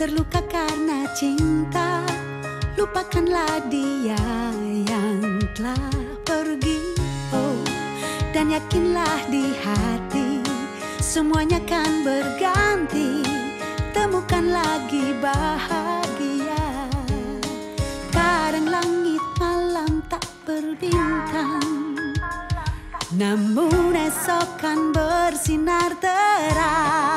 terluka karena cinta. Lupakanlah dia yang telah pergi. Oh, dan yakinlah di hati Semuanya kan berganti. Temukan lagi bahagia. Kadang langit malam tak berbintang. Namun esok kan bersinar terang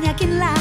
Tania quien la